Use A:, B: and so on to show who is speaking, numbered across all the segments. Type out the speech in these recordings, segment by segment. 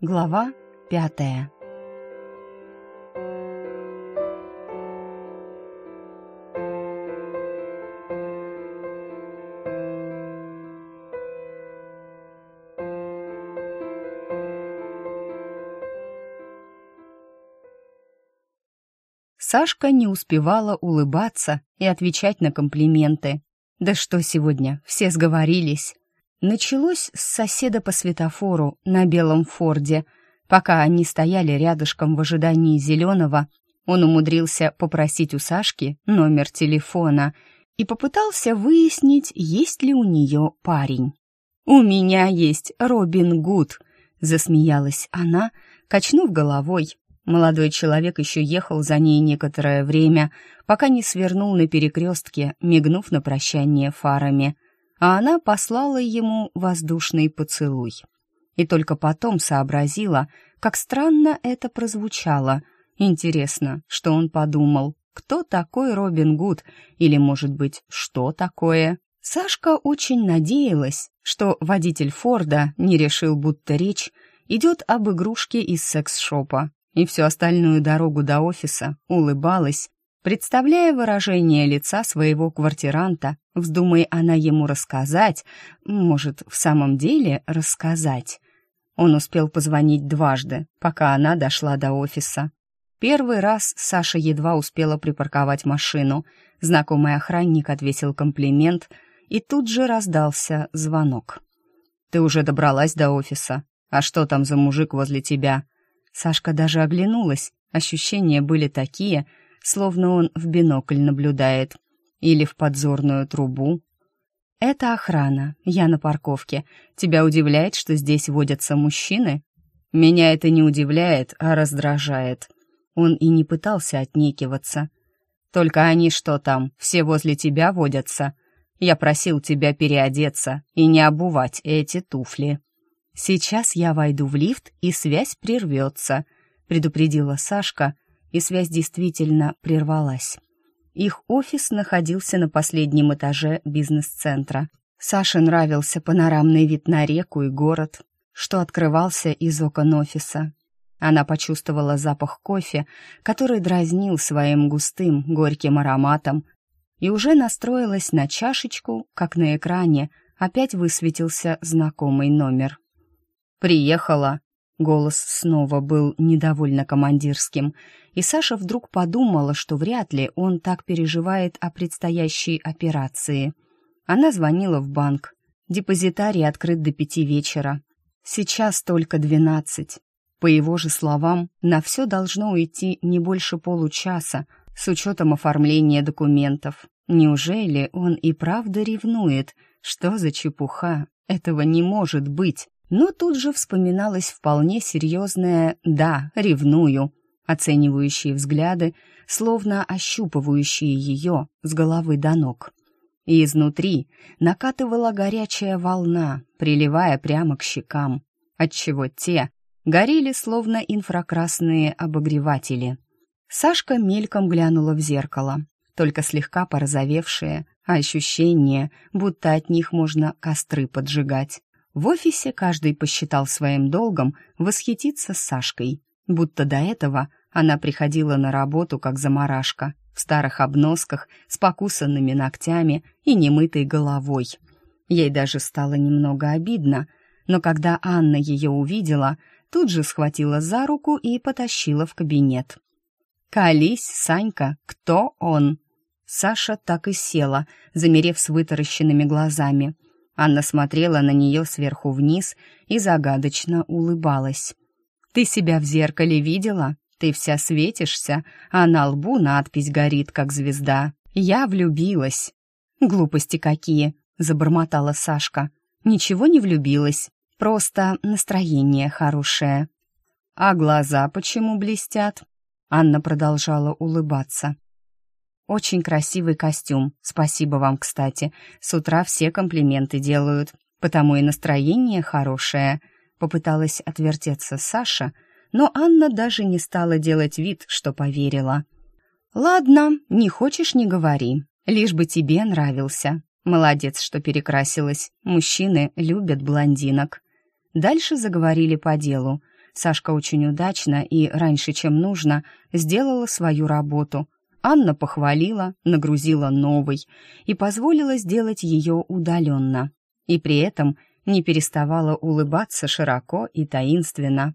A: Глава пятая Сашка не успевала улыбаться и отвечать на комплименты. Да что сегодня, все сговорились. Началось с соседа по светофору на белом форде. Пока они стояли рядышком в ожидании зеленого, он умудрился попросить у Сашки номер телефона и попытался выяснить, есть ли у нее парень. «У меня есть Робин Гуд», — засмеялась она, качнув головой, Молодой человек еще ехал за ней некоторое время, пока не свернул на перекрестке, мигнув на прощание фарами, а она послала ему воздушный поцелуй. И только потом сообразила, как странно это прозвучало. Интересно, что он подумал, кто такой Робин Гуд, или, может быть, что такое? Сашка очень надеялась, что водитель Форда не решил, будто речь идет об игрушке из секс-шопа, и всю остальную дорогу до офиса улыбалась, представляя выражение лица своего квартиранта, вздумай она ему рассказать, может, в самом деле рассказать. Он успел позвонить дважды, пока она дошла до офиса. Первый раз Саша едва успела припарковать машину. Знакомый охранник ответил комплимент, и тут же раздался звонок. «Ты уже добралась до офиса? А что там за мужик возле тебя?» Сашка даже оглянулась. Ощущения были такие, словно он в бинокль наблюдает. Или в подзорную трубу. «Это охрана. Я на парковке. Тебя удивляет, что здесь водятся мужчины?» «Меня это не удивляет, а раздражает». Он и не пытался отнекиваться. «Только они что там, все возле тебя водятся? Я просил тебя переодеться и не обувать эти туфли». «Сейчас я войду в лифт, и связь прервется», — предупредила Сашка, и связь действительно прервалась. Их офис находился на последнем этаже бизнес-центра. Саше нравился панорамный вид на реку и город, что открывался из окон офиса. Она почувствовала запах кофе, который дразнил своим густым, горьким ароматом, и уже настроилась на чашечку, как на экране опять высветился знакомый номер. «Приехала!» Голос снова был недовольно командирским, и Саша вдруг подумала, что вряд ли он так переживает о предстоящей операции. Она звонила в банк. Депозитарий открыт до пяти вечера. Сейчас только двенадцать. По его же словам, на все должно уйти не больше получаса, с учетом оформления документов. Неужели он и правда ревнует? Что за чепуха? Этого не может быть. Но тут же вспоминалось вполне серьезное «да, ревную», оценивающие взгляды, словно ощупывающие ее с головы до ног. И изнутри накатывала горячая волна, приливая прямо к щекам, отчего те горели словно инфракрасные обогреватели. Сашка мельком глянула в зеркало, только слегка порозовевшие, а ощущение, будто от них можно костры поджигать. В офисе каждый посчитал своим долгом восхититься Сашкой, будто до этого она приходила на работу как заморашка, в старых обносках, с покусанными ногтями и немытой головой. Ей даже стало немного обидно, но когда Анна ее увидела, тут же схватила за руку и потащила в кабинет. «Колись, Санька, кто он?» Саша так и села, замерев с вытаращенными глазами – Анна смотрела на нее сверху вниз и загадочно улыбалась. «Ты себя в зеркале видела? Ты вся светишься, а на лбу надпись горит, как звезда. Я влюбилась». «Глупости какие!» — забормотала Сашка. «Ничего не влюбилась, просто настроение хорошее». «А глаза почему блестят?» Анна продолжала улыбаться. Очень красивый костюм. Спасибо вам, кстати. С утра все комплименты делают, потому и настроение хорошее. Попыталась отвертеться Саша, но Анна даже не стала делать вид, что поверила. Ладно, не хочешь не говори. Лишь бы тебе нравился. Молодец, что перекрасилась. Мужчины любят блондинок. Дальше заговорили по делу. Сашка очень удачно и раньше, чем нужно, сделала свою работу. Анна похвалила, нагрузила новой и позволила сделать ее удаленно. И при этом не переставала улыбаться широко и таинственно.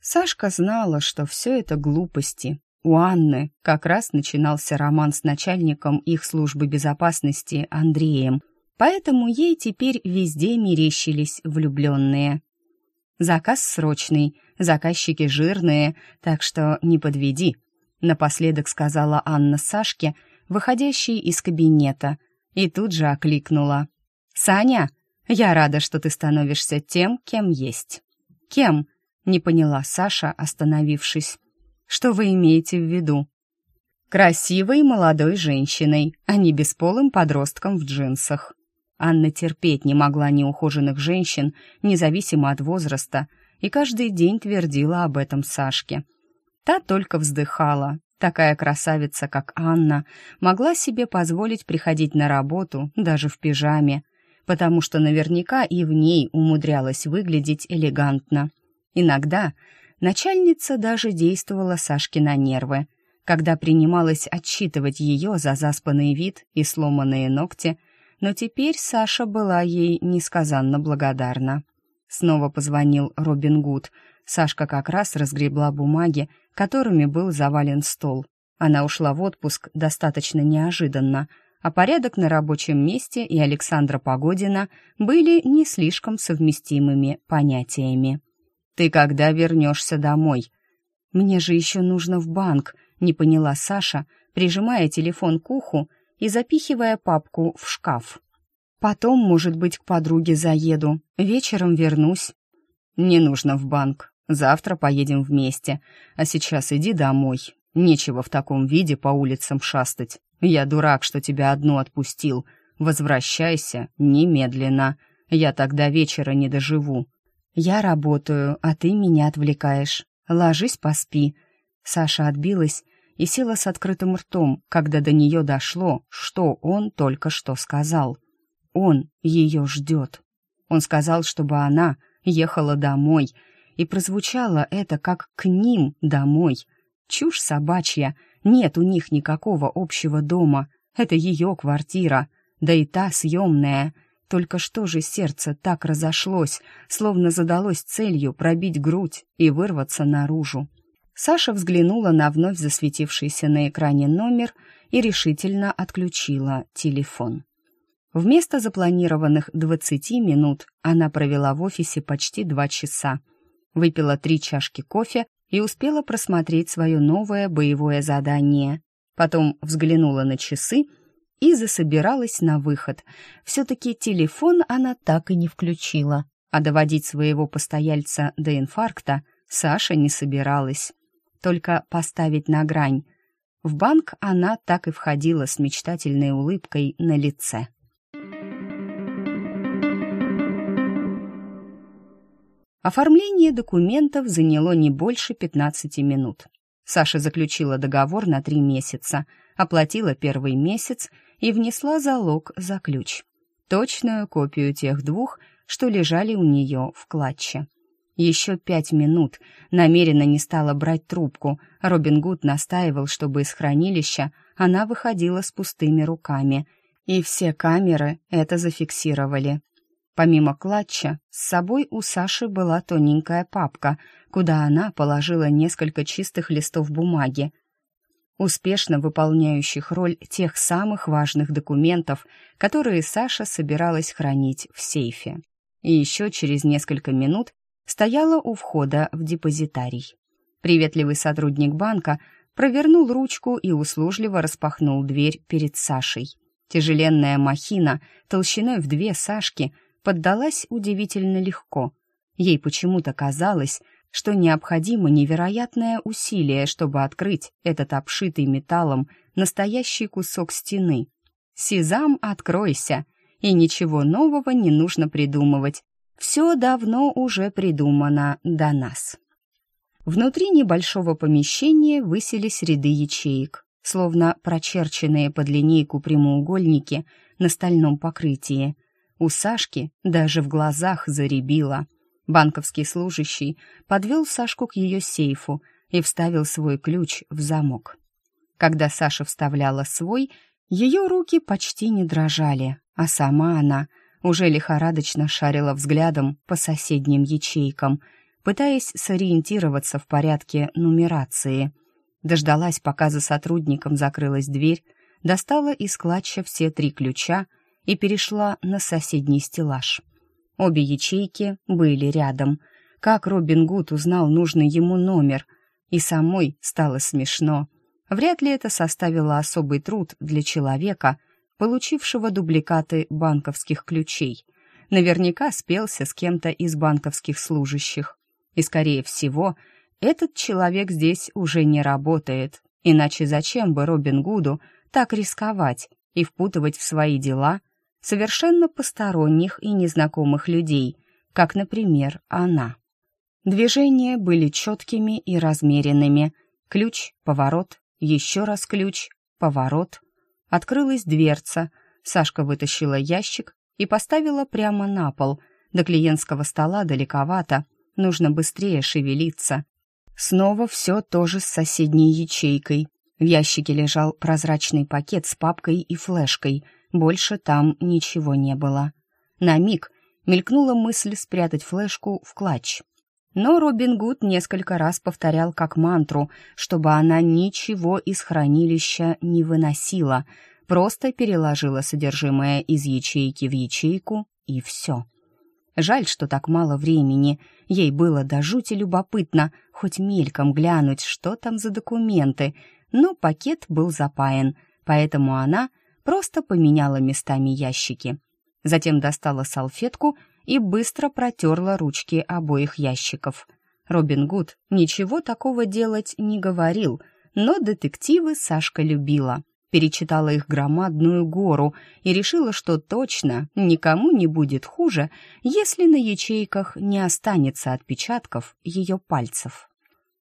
A: Сашка знала, что все это глупости. У Анны как раз начинался роман с начальником их службы безопасности Андреем, поэтому ей теперь везде мерещились влюбленные. Заказ срочный, заказчики жирные, так что не подведи», — напоследок сказала Анна Сашке, выходящей из кабинета, и тут же окликнула. «Саня, я рада, что ты становишься тем, кем есть». «Кем?» — не поняла Саша, остановившись. «Что вы имеете в виду?» «Красивой молодой женщиной, а не бесполым подростком в джинсах», Анна терпеть не могла неухоженных женщин, независимо от возраста, и каждый день твердила об этом Сашке. Та только вздыхала. Такая красавица, как Анна, могла себе позволить приходить на работу даже в пижаме, потому что наверняка и в ней умудрялась выглядеть элегантно. Иногда начальница даже действовала Сашке на нервы. Когда принималась отчитывать ее за заспанный вид и сломанные ногти – но теперь Саша была ей несказанно благодарна. Снова позвонил Робин Гуд. Сашка как раз разгребла бумаги, которыми был завален стол. Она ушла в отпуск достаточно неожиданно, а порядок на рабочем месте и Александра Погодина были не слишком совместимыми понятиями. «Ты когда вернешься домой?» «Мне же еще нужно в банк», — не поняла Саша, прижимая телефон к уху и запихивая папку в шкаф. «Потом, может быть, к подруге заеду. Вечером вернусь». «Не нужно в банк. Завтра поедем вместе. А сейчас иди домой. Нечего в таком виде по улицам шастать. Я дурак, что тебя одну отпустил. Возвращайся немедленно. Я тогда вечера не доживу». «Я работаю, а ты меня отвлекаешь. Ложись, поспи». Саша отбилась и села с открытым ртом, когда до нее дошло, что он только что сказал. Он ее ждет. Он сказал, чтобы она ехала домой, и прозвучало это как «к ним домой». Чушь собачья, нет у них никакого общего дома, это ее квартира, да и та съемная. Только что же сердце так разошлось, словно задалось целью пробить грудь и вырваться наружу. Саша взглянула на вновь засветившийся на экране номер и решительно отключила телефон. Вместо запланированных 20 минут она провела в офисе почти два часа. Выпила три чашки кофе и успела просмотреть свое новое боевое задание. Потом взглянула на часы и засобиралась на выход. Все-таки телефон она так и не включила, а доводить своего постояльца до инфаркта Саша не собиралась только поставить на грань. В банк она так и входила с мечтательной улыбкой на лице. Оформление документов заняло не больше 15 минут. Саша заключила договор на три месяца, оплатила первый месяц и внесла залог за ключ. Точную копию тех двух, что лежали у нее в клатче. Еще пять минут. Намеренно не стала брать трубку. Робин Гуд настаивал, чтобы из хранилища она выходила с пустыми руками. И все камеры это зафиксировали. Помимо клатча, с собой у Саши была тоненькая папка, куда она положила несколько чистых листов бумаги, успешно выполняющих роль тех самых важных документов, которые Саша собиралась хранить в сейфе. И еще через несколько минут стояла у входа в депозитарий. Приветливый сотрудник банка провернул ручку и услужливо распахнул дверь перед Сашей. Тяжеленная махина толщиной в две Сашки поддалась удивительно легко. Ей почему-то казалось, что необходимо невероятное усилие, чтобы открыть этот обшитый металлом настоящий кусок стены. «Сезам, откройся!» И ничего нового не нужно придумывать. Все давно уже придумано до нас. Внутри небольшого помещения высились ряды ячеек, словно прочерченные под линейку прямоугольники на стальном покрытии. У Сашки даже в глазах заребило. Банковский служащий подвел Сашку к ее сейфу и вставил свой ключ в замок. Когда Саша вставляла свой, ее руки почти не дрожали, а сама она уже лихорадочно шарила взглядом по соседним ячейкам, пытаясь сориентироваться в порядке нумерации. Дождалась, пока за сотрудником закрылась дверь, достала из клатча все три ключа и перешла на соседний стеллаж. Обе ячейки были рядом. Как Робин Гуд узнал нужный ему номер? И самой стало смешно. Вряд ли это составило особый труд для человека, получившего дубликаты банковских ключей. Наверняка спелся с кем-то из банковских служащих. И, скорее всего, этот человек здесь уже не работает. Иначе зачем бы Робин Гуду так рисковать и впутывать в свои дела совершенно посторонних и незнакомых людей, как, например, она. Движения были четкими и размеренными. Ключ, поворот, еще раз ключ, поворот. Открылась дверца. Сашка вытащила ящик и поставила прямо на пол. До клиентского стола далековато, нужно быстрее шевелиться. Снова все тоже с соседней ячейкой. В ящике лежал прозрачный пакет с папкой и флешкой — больше там ничего не было. На миг мелькнула мысль спрятать флешку в клатч. Но Робин Гуд несколько раз повторял как мантру, чтобы она ничего из хранилища не выносила, просто переложила содержимое из ячейки в ячейку, и все. Жаль, что так мало времени. Ей было до жути любопытно хоть мельком глянуть, что там за документы, но пакет был запаян, поэтому она просто поменяла местами ящики. Затем достала салфетку и быстро протерла ручки обоих ящиков. Робин Гуд ничего такого делать не говорил, но детективы Сашка любила. Перечитала их громадную гору и решила, что точно никому не будет хуже, если на ячейках не останется отпечатков ее пальцев.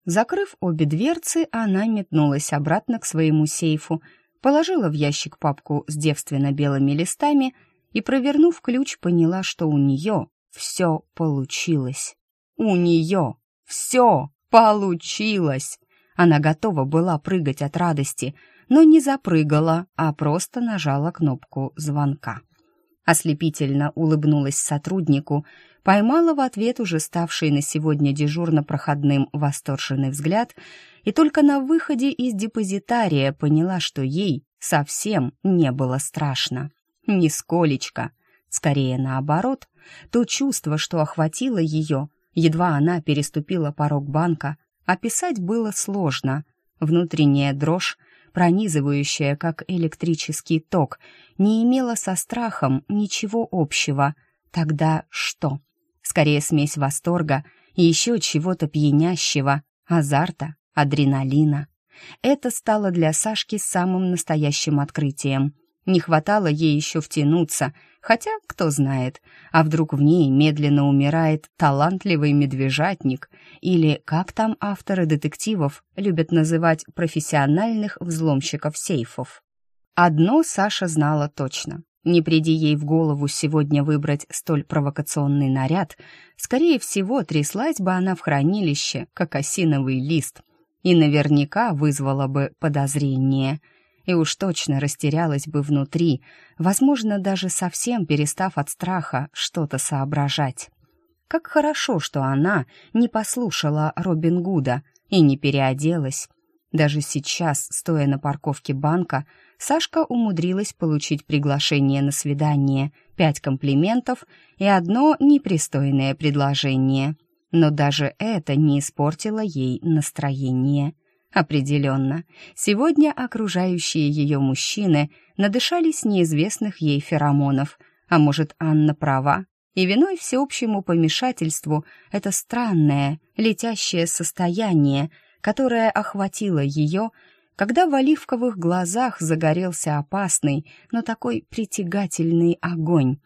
A: Закрыв обе дверцы, она метнулась обратно к своему сейфу положила в ящик папку с девственно-белыми листами и, провернув ключ, поняла, что у нее все получилось. У нее все получилось! Она готова была прыгать от радости, но не запрыгала, а просто нажала кнопку звонка. Ослепительно улыбнулась сотруднику, поймала в ответ уже ставший на сегодня дежурно-проходным восторженный взгляд и только на выходе из депозитария поняла, что ей совсем не было страшно. Нисколечко. Скорее наоборот, то чувство, что охватило ее, едва она переступила порог банка, описать было сложно. Внутренняя дрожь, пронизывающая как электрический ток, не имела со страхом ничего общего. Тогда что? Скорее смесь восторга и еще чего-то пьянящего, азарта, адреналина. Это стало для Сашки самым настоящим открытием. Не хватало ей еще втянуться, хотя, кто знает, а вдруг в ней медленно умирает талантливый медвежатник, или, как там авторы детективов любят называть профессиональных взломщиков сейфов. Одно Саша знала точно. Не приди ей в голову сегодня выбрать столь провокационный наряд, скорее всего, тряслась бы она в хранилище, как осиновый лист, и наверняка вызвала бы подозрение, и уж точно растерялась бы внутри, возможно, даже совсем перестав от страха что-то соображать. Как хорошо, что она не послушала Робин Гуда и не переоделась. Даже сейчас, стоя на парковке банка, Сашка умудрилась получить приглашение на свидание, пять комплиментов и одно непристойное предложение. Но даже это не испортило ей настроение. Определенно, сегодня окружающие ее мужчины надышались неизвестных ей феромонов, а может, Анна права, и виной всеобщему помешательству это странное, летящее состояние, которое охватило ее, когда в оливковых глазах загорелся опасный, но такой притягательный огонь.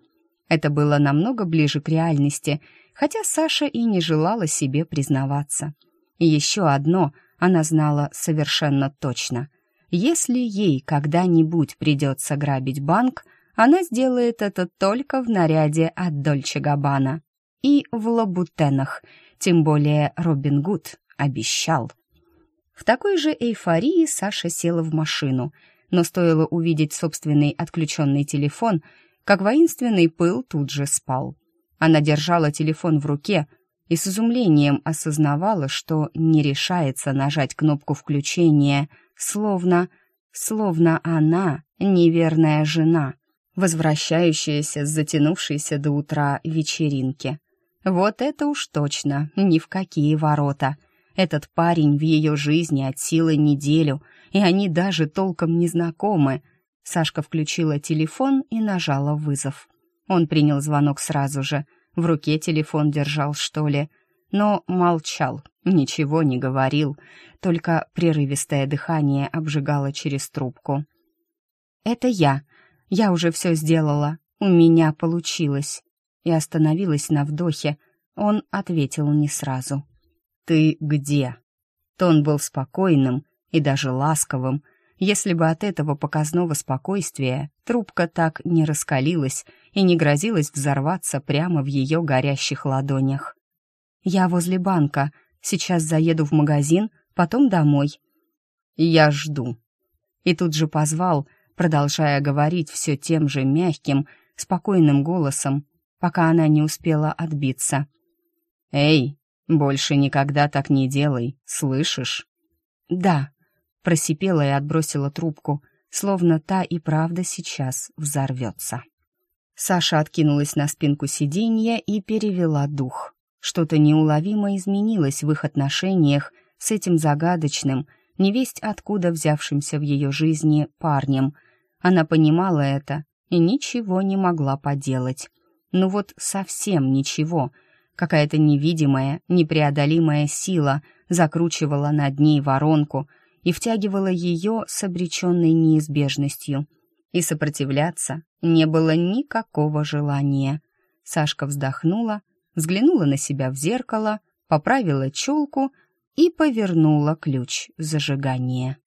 A: Это было намного ближе к реальности, хотя Саша и не желала себе признаваться. И еще одно она знала совершенно точно. Если ей когда-нибудь придется грабить банк, она сделает это только в наряде от Дольче Габбана. и в лабутенах, тем более Робин Гуд обещал. В такой же эйфории Саша села в машину, но стоило увидеть собственный отключенный телефон, как воинственный пыл тут же спал. Она держала телефон в руке и с изумлением осознавала, что не решается нажать кнопку включения, словно, словно она неверная жена, возвращающаяся с затянувшейся до утра вечеринки. Вот это уж точно ни в какие ворота. Этот парень в ее жизни от силы неделю, и они даже толком не знакомы. Сашка включила телефон и нажала вызов. Он принял звонок сразу же. В руке телефон держал, что ли. Но молчал, ничего не говорил, только прерывистое дыхание обжигало через трубку. «Это я. Я уже все сделала. У меня получилось». И остановилась на вдохе. Он ответил не сразу. «Ты где?» Тон был спокойным и даже ласковым. Если бы от этого показного спокойствия трубка так не раскалилась и не грозилась взорваться прямо в ее горящих ладонях. «Я возле банка. Сейчас заеду в магазин, потом домой». «Я жду». И тут же позвал, продолжая говорить все тем же мягким, спокойным голосом, пока она не успела отбиться. «Эй, больше никогда так не делай, слышишь?» «Да», — просипела и отбросила трубку, словно та и правда сейчас взорвется. Саша откинулась на спинку сиденья и перевела дух. Что-то неуловимо изменилось в их отношениях с этим загадочным, невесть откуда взявшимся в ее жизни парнем. Она понимала это и ничего не могла поделать. Ну вот совсем ничего. Какая-то невидимая, непреодолимая сила закручивала над ней воронку и втягивала ее с обреченной неизбежностью. И сопротивляться не было никакого желания. Сашка вздохнула, взглянула на себя в зеркало, поправила челку и повернула ключ зажигания.